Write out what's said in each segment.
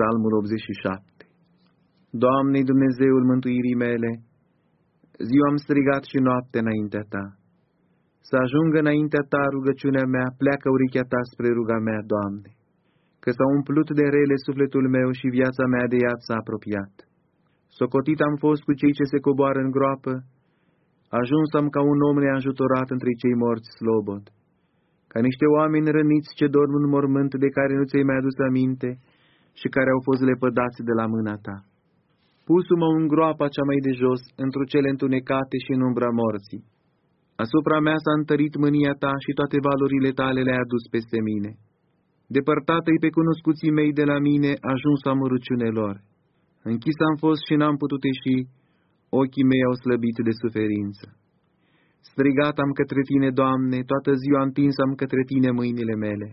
Psalmul 87 Doamne Dumnezeul mântuirii mele, ziua am strigat și noapte înaintea Ta. Să ajungă înaintea Ta rugăciunea mea, pleacă urechea Ta spre ruga mea, Doamne, că s-a umplut de rele sufletul meu și viața mea de iad s-a apropiat. Socotit am fost cu cei ce se coboară în groapă, ajuns am ca un om neajutorat între cei morți slobod, ca niște oameni răniți ce dorm în mormânt de care nu ți-ai mai adus aminte, și care au fost lepădați de la mâna ta. Pusu-mă în groapa cea mai de jos, într-o cele întunecate și în umbra morții. Asupra mea s-a întărit mânia ta și toate valorile tale le-ai adus peste mine. Depărtată-i pe cunoscuții mei de la mine, ajuns am lor. Închis am fost și n-am putut ieși, ochii mei au slăbit de suferință. Strigat am către tine, Doamne, toată ziua întins am către tine mâinile mele.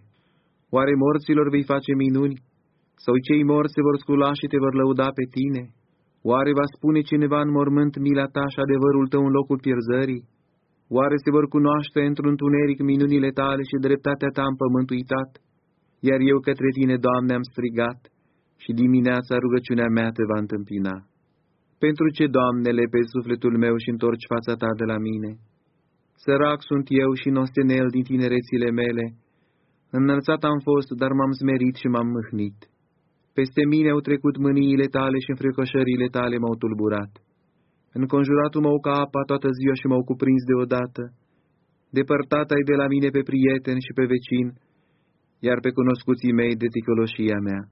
Oare morților vei face minuni? Sau cei morți se vor scula și te vor lăuda pe tine? Oare va spune cineva în mormânt mila ta și adevărul tău în locul pierzării? Oare se vor cunoaște într-un tuneric minunile tale și dreptatea ta în pământ uitat? Iar eu către tine, Doamne, am strigat și dimineața rugăciunea mea te va întâmpina. Pentru ce, Doamne, pe sufletul meu și întorci fața ta de la mine? Sărac sunt eu și nostenel din tinerețile mele. Înălțat am fost, dar m-am smerit și m-am mâhnit. Peste mine au trecut mâniile tale și înfricoșările tale m-au tulburat. Înconjuratul m-au ca apa toată ziua și m-au cuprins deodată. Depărtat ai de la mine pe prieten și pe vecin, iar pe cunoscuții mei de ticăloșia mea.